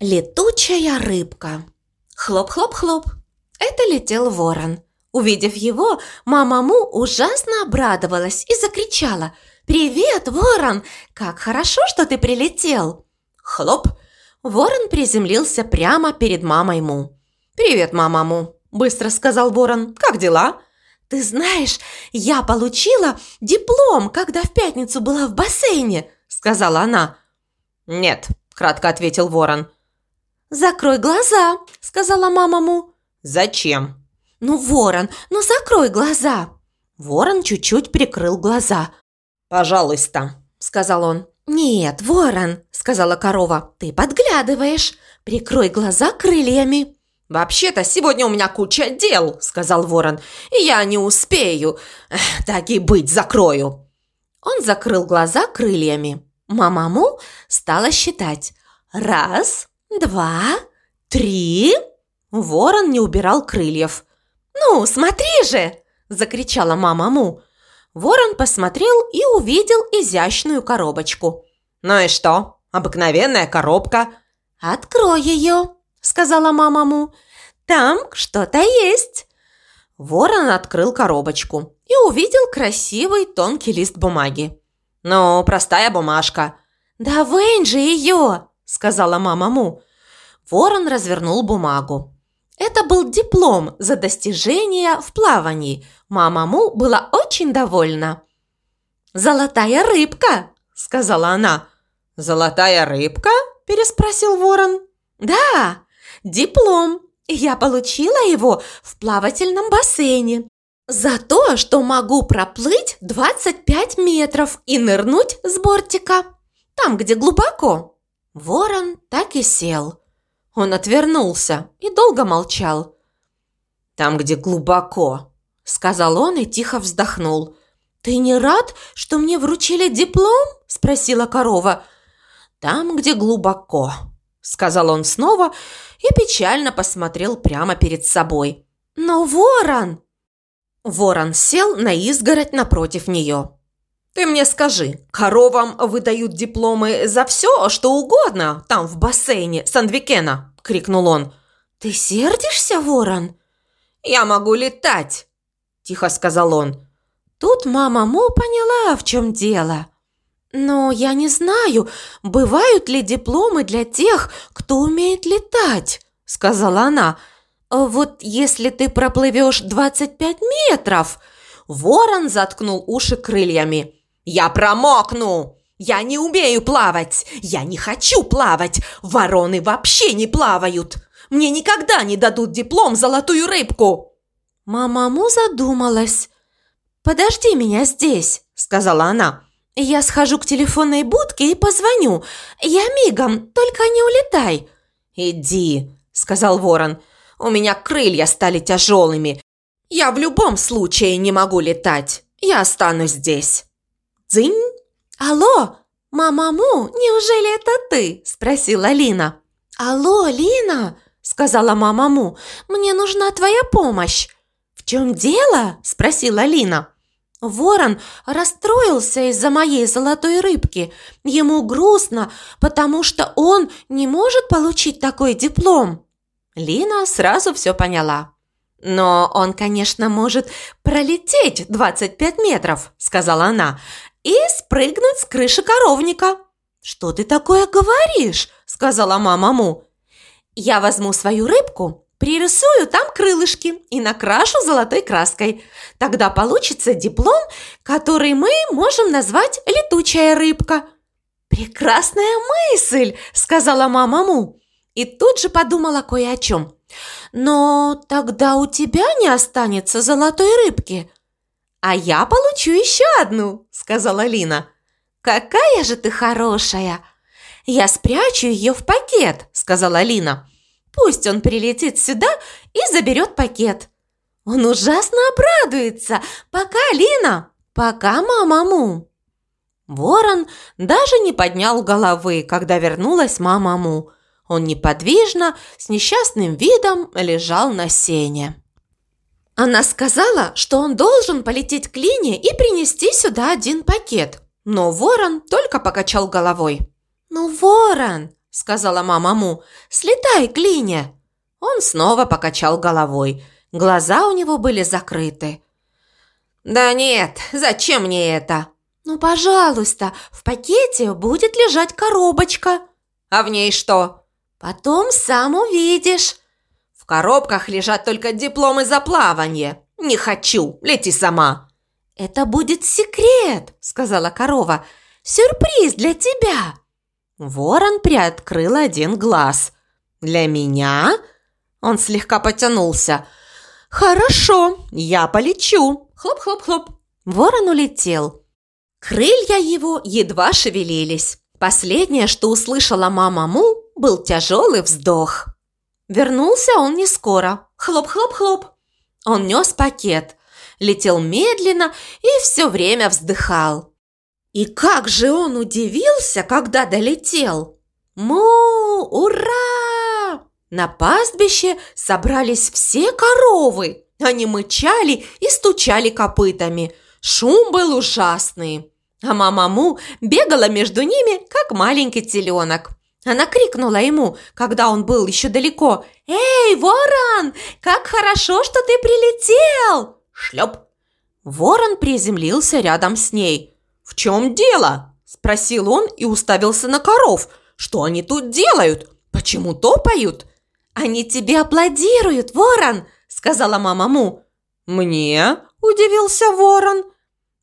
Летучая рыбка. Хлоп-хлоп-хлоп. Это летел ворон. Увидев его, мама Му ужасно обрадовалась и закричала. «Привет, ворон! Как хорошо, что ты прилетел!» Хлоп! Ворон приземлился прямо перед мамой Му. «Привет, мама Му!» – быстро сказал ворон. «Как дела?» «Ты знаешь, я получила диплом, когда в пятницу была в бассейне», – сказала она. «Нет», – кратко ответил ворон. «Закрой глаза», – сказала мама Му. «Зачем?» «Ну, ворон, ну закрой глаза!» Ворон чуть-чуть прикрыл глаза. «Пожалуйста», – сказал он. «Нет, ворон», – сказала корова, – «ты подглядываешь. Прикрой глаза крыльями». «Вообще-то сегодня у меня куча дел», – сказал ворон, – «и я не успею. Так и быть, закрою». Он закрыл глаза крыльями. Мамаму стала считать. Раз, два, три. Ворон не убирал крыльев. «Ну, смотри же!» – закричала мама Му. Ворон посмотрел и увидел изящную коробочку. «Ну и что? Обыкновенная коробка». «Открой ее», – сказала мама Му. «Там что-то есть». Ворон открыл коробочку и увидел красивый тонкий лист бумаги. «Ну, простая бумажка». «Да вынь же ее!» – сказала мама Му. Ворон развернул бумагу. Это был диплом за достижения в плавании. Мама Му была очень довольна. «Золотая рыбка!» – сказала она. «Золотая рыбка?» – переспросил ворон. «Да, диплом. Я получила его в плавательном бассейне. За то, что могу проплыть 25 метров и нырнуть с бортика. Там, где глубоко». Ворон так и сел. Он отвернулся и долго молчал. «Там, где глубоко», – сказал он и тихо вздохнул. «Ты не рад, что мне вручили диплом?» – спросила корова. «Там, где глубоко», – сказал он снова и печально посмотрел прямо перед собой. «Но ворон!» Ворон сел на изгородь напротив нее. «Ты мне скажи, коровам выдают дипломы за все, что угодно там в бассейне Сандвикена?» – крикнул он. «Ты сердишься, ворон?» «Я могу летать!» – тихо сказал он. Тут мама Мо поняла, в чем дело. «Но я не знаю, бывают ли дипломы для тех, кто умеет летать», – сказала она. «Вот если ты проплывешь 25 метров...» Ворон заткнул уши крыльями. «Я промокну! Я не умею плавать! Я не хочу плавать! Вороны вообще не плавают! Мне никогда не дадут диплом «Золотую рыбку»!» Мама Му задумалась. «Подожди меня здесь», — сказала она. «Я схожу к телефонной будке и позвоню. Я мигом, только не улетай». «Иди», — сказал ворон. «У меня крылья стали тяжелыми. Я в любом случае не могу летать. Я останусь здесь». Дзынь! Алло, мама Му, неужели это ты? Спросила Лина. Алло, Лина, сказала мама Му, мне нужна твоя помощь. В чем дело? Спросила Лина. Ворон расстроился из-за моей золотой рыбки. Ему грустно, потому что он не может получить такой диплом. Лина сразу все поняла. «Но он, конечно, может пролететь 25 метров», – сказала она и спрыгнуть с крыши коровника. «Что ты такое говоришь?» – сказала мама Му. «Я возьму свою рыбку, пририсую там крылышки и накрашу золотой краской. Тогда получится диплом, который мы можем назвать «Летучая рыбка». «Прекрасная мысль!» – сказала мама Му. И тут же подумала кое о чем. «Но тогда у тебя не останется золотой рыбки», «А я получу еще одну», – сказала Лина. «Какая же ты хорошая!» «Я спрячу ее в пакет», – сказала Лина. «Пусть он прилетит сюда и заберет пакет». «Он ужасно обрадуется! Пока, Лина! Пока, мама Му!» Ворон даже не поднял головы, когда вернулась мама Му. Он неподвижно, с несчастным видом лежал на сене. Она сказала, что он должен полететь к Лине и принести сюда один пакет. Но ворон только покачал головой. «Ну, ворон!» – сказала мама Му. «Слетай к Лине!» Он снова покачал головой. Глаза у него были закрыты. «Да нет, зачем мне это?» «Ну, пожалуйста, в пакете будет лежать коробочка». «А в ней что?» «Потом сам увидишь». «В коробках лежат только дипломы за плавание. Не хочу, лети сама». «Это будет секрет», – сказала корова. «Сюрприз для тебя». Ворон приоткрыл один глаз. «Для меня?» Он слегка потянулся. «Хорошо, я полечу!» Хлоп-хлоп-хлоп. Ворон улетел. Крылья его едва шевелились. Последнее, что услышала мама Му, был тяжелый вздох. Вернулся он не скоро. Хлоп-хлоп-хлоп. Он нес пакет, летел медленно и все время вздыхал. И как же он удивился, когда долетел! Му! Ура! На пастбище собрались все коровы. Они мычали и стучали копытами. Шум был ужасный. А мама Му бегала между ними, как маленький теленок. Она крикнула ему, когда он был еще далеко. «Эй, ворон, как хорошо, что ты прилетел!» Шлеп! Ворон приземлился рядом с ней. «В чем дело?» – спросил он и уставился на коров. «Что они тут делают? Почему топают?» «Они тебе аплодируют, ворон!» – сказала мама Му. «Мне?» – удивился ворон.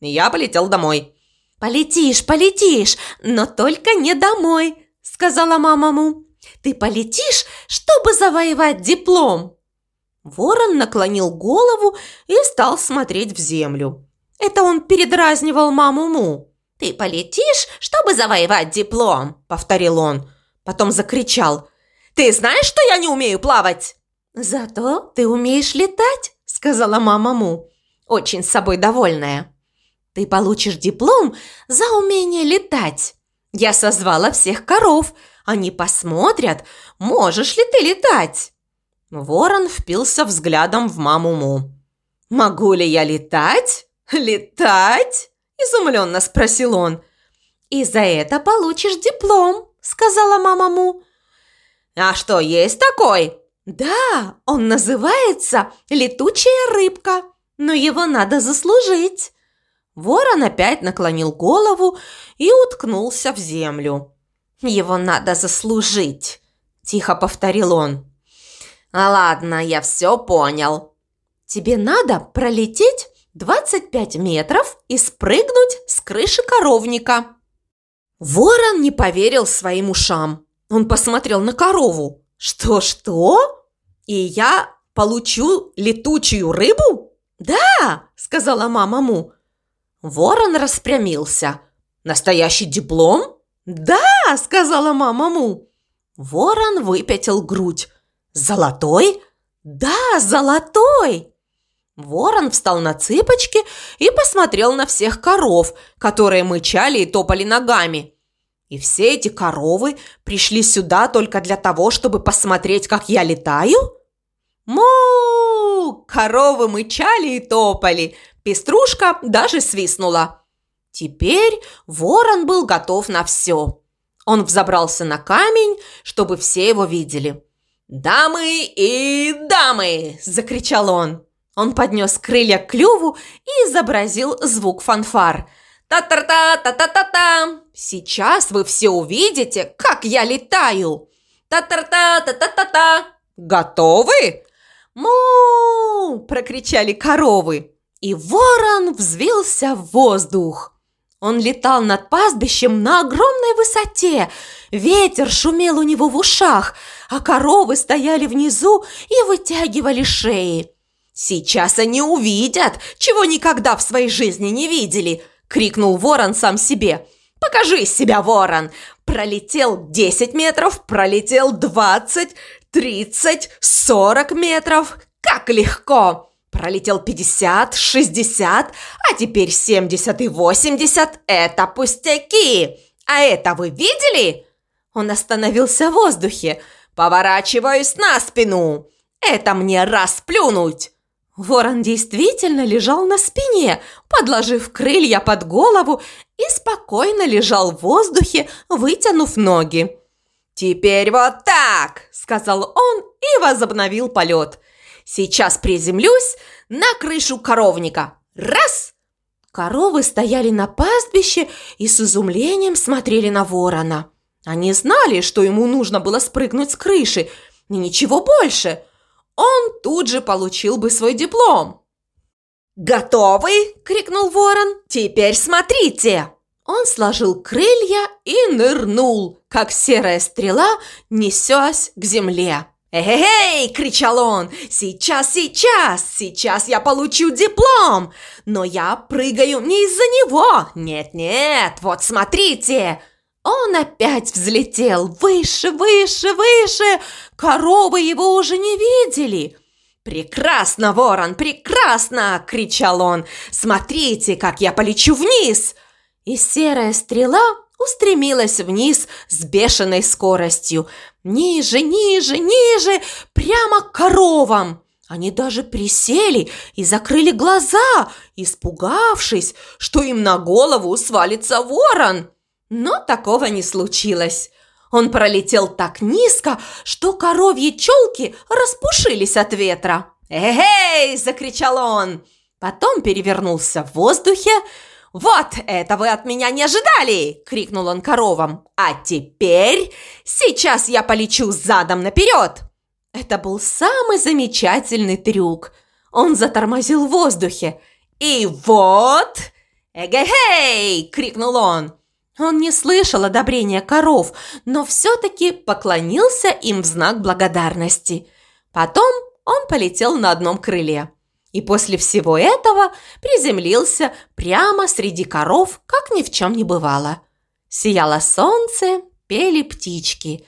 Я полетел домой. «Полетишь, полетишь, но только не домой», – сказала мама Му. «Ты полетишь, чтобы завоевать диплом». Ворон наклонил голову и стал смотреть в землю. Это он передразнивал маму Му. «Ты полетишь, чтобы завоевать диплом», – повторил он. Потом закричал. «Ты знаешь, что я не умею плавать?» «Зато ты умеешь летать», – сказала мама очень с собой довольная. «Ты получишь диплом за умение летать. Я созвала всех коров. Они посмотрят, можешь ли ты летать». Ворон впился взглядом в маму Му. «Могу ли я летать? Летать?» – изумленно спросил он. «И за это получишь диплом», – сказала мама Му. «А что, есть такой?» «Да, он называется летучая рыбка, но его надо заслужить». Ворон опять наклонил голову и уткнулся в землю. «Его надо заслужить», – тихо повторил он. «А ладно, я все понял». «Тебе надо пролететь 25 метров и спрыгнуть с крыши коровника». Ворон не поверил своим ушам. Он посмотрел на корову. «Что-что? И я получу летучую рыбу?» «Да!» – сказала мама Му. Ворон распрямился. «Настоящий диплом?» «Да!» – сказала мама Му. Ворон выпятил грудь. «Золотой?» «Да, золотой!» Ворон встал на цыпочки и посмотрел на всех коров, которые мычали и топали ногами. И все эти коровы пришли сюда только для того, чтобы посмотреть, как я летаю? Му! Коровы мычали и топали. Пеструшка даже свистнула. Теперь ворон был готов на все. Он взобрался на камень, чтобы все его видели. «Дамы и дамы!» – закричал он. Он поднес крылья к клюву и изобразил звук фанфар – Та-та-та, та-та-та-та! Сейчас вы все увидите, как я летаю! Та-та-та, та-та-та-та! Готовы? Му! прокричали коровы. И ворон взвился в воздух. Он летал над пастбищем на огромной высоте. Ветер шумел у него в ушах, а коровы стояли внизу и вытягивали шеи. Сейчас они увидят, чего никогда в своей жизни не видели – крикнул ворон сам себе. «Покажи себя, ворон!» Пролетел 10 метров, пролетел 20, 30, 40 метров. Как легко! Пролетел 50, 60, а теперь 70 и 80. Это пустяки! А это вы видели? Он остановился в воздухе. Поворачиваюсь на спину. Это мне расплюнуть. Ворон действительно лежал на спине, подложив крылья под голову и спокойно лежал в воздухе, вытянув ноги. «Теперь вот так!» – сказал он и возобновил полет. «Сейчас приземлюсь на крышу коровника. Раз!» Коровы стояли на пастбище и с изумлением смотрели на ворона. Они знали, что ему нужно было спрыгнуть с крыши, и ничего больше. Он тут же получил бы свой диплом. «Готовы?» – крикнул ворон. «Теперь смотрите!» Он сложил крылья и нырнул, как серая стрела, несясь к земле. «Эй!» – кричал он. «Сейчас, сейчас! Сейчас я получу диплом! Но я прыгаю не из-за него! Нет-нет, вот смотрите!» Он опять взлетел выше, выше, выше. Коровы его уже не видели. «Прекрасно, ворон, прекрасно!» – кричал он. «Смотрите, как я полечу вниз!» И серая стрела устремилась вниз с бешеной скоростью. Ниже, ниже, ниже, прямо к коровам. Они даже присели и закрыли глаза, испугавшись, что им на голову свалится ворон. Но такого не случилось. Он пролетел так низко, что коровьи челки распушились от ветра. «Эй!» – закричал он. Потом перевернулся в воздухе, «Вот это вы от меня не ожидали!» – крикнул он коровам. «А теперь сейчас я полечу задом наперед!» Это был самый замечательный трюк. Он затормозил в воздухе. «И вот!» «Эгегей!» – крикнул он. Он не слышал одобрения коров, но все-таки поклонился им в знак благодарности. Потом он полетел на одном крыле и после всего этого приземлился прямо среди коров, как ни в чем не бывало. Сияло солнце, пели птички.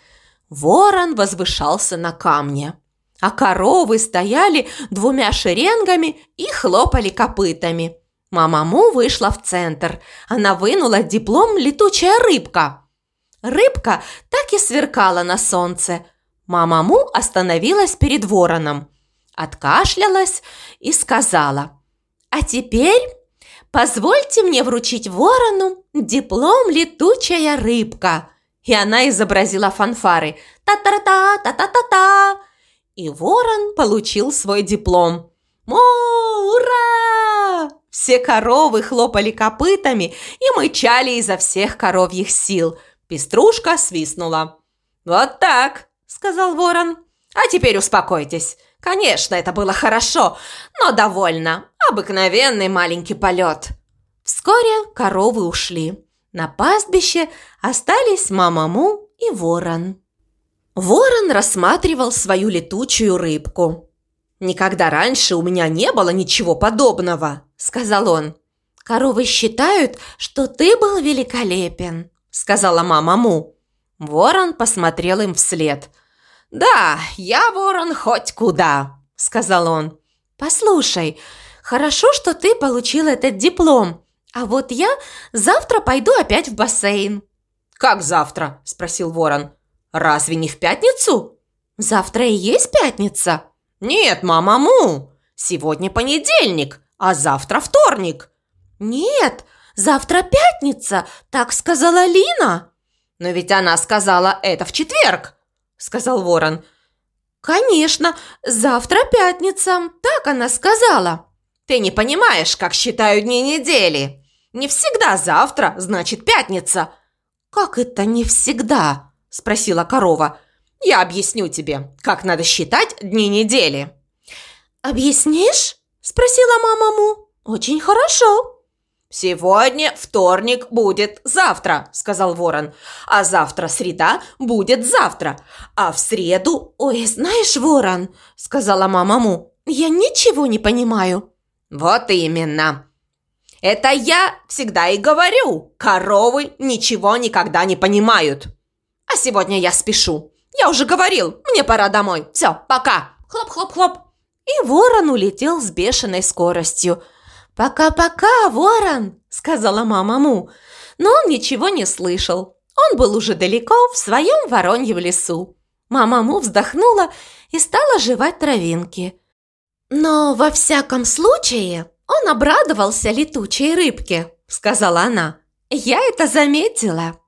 Ворон возвышался на камне, а коровы стояли двумя шеренгами и хлопали копытами. Мамаму вышла в центр. Она вынула диплом «Летучая рыбка». Рыбка так и сверкала на солнце. Мамаму остановилась перед вороном – откашлялась и сказала, «А теперь позвольте мне вручить ворону диплом «Летучая рыбка». И она изобразила фанфары «Та-та-та, та-та-та-та». И ворон получил свой диплом. «Мо, ура!» Все коровы хлопали копытами и мычали изо всех коровьих сил. Пеструшка свистнула. «Вот так!» – сказал ворон. «А теперь успокойтесь. Конечно, это было хорошо, но довольно. Обыкновенный маленький полет. Вскоре коровы ушли. На пастбище остались мамаму и ворон. Ворон рассматривал свою летучую рыбку. «Никогда раньше у меня не было ничего подобного», – сказал он. «Коровы считают, что ты был великолепен», – сказала мама Му. Ворон посмотрел им вслед – «Да, я ворон хоть куда», – сказал он. «Послушай, хорошо, что ты получил этот диплом, а вот я завтра пойду опять в бассейн». «Как завтра?» – спросил ворон. «Разве не в пятницу?» «Завтра и есть пятница». «Нет, мама Му, сегодня понедельник, а завтра вторник». «Нет, завтра пятница, так сказала Лина». «Но ведь она сказала это в четверг», – сказал ворон. «Конечно, завтра пятница, так она сказала». «Ты не понимаешь, как считаю дни недели. Не всегда завтра, значит пятница». «Как это не всегда?» – спросила корова. «Я объясню тебе, как надо считать дни недели». «Объяснишь?» – спросила мама Му. «Очень хорошо». «Сегодня вторник будет завтра», – сказал ворон. «А завтра среда будет завтра. А в среду...» «Ой, знаешь, ворон», – сказала мама Му, – «я ничего не понимаю». «Вот именно. Это я всегда и говорю. Коровы ничего никогда не понимают. А сегодня я спешу. Я уже говорил, мне пора домой. Все, пока. Хлоп-хлоп-хлоп». И ворон улетел с бешеной скоростью – «Пока-пока, ворон!» – сказала мама Му. Но он ничего не слышал. Он был уже далеко, в своем вороньем лесу. Мама Му вздохнула и стала жевать травинки. «Но во всяком случае он обрадовался летучей рыбке», – сказала она. «Я это заметила».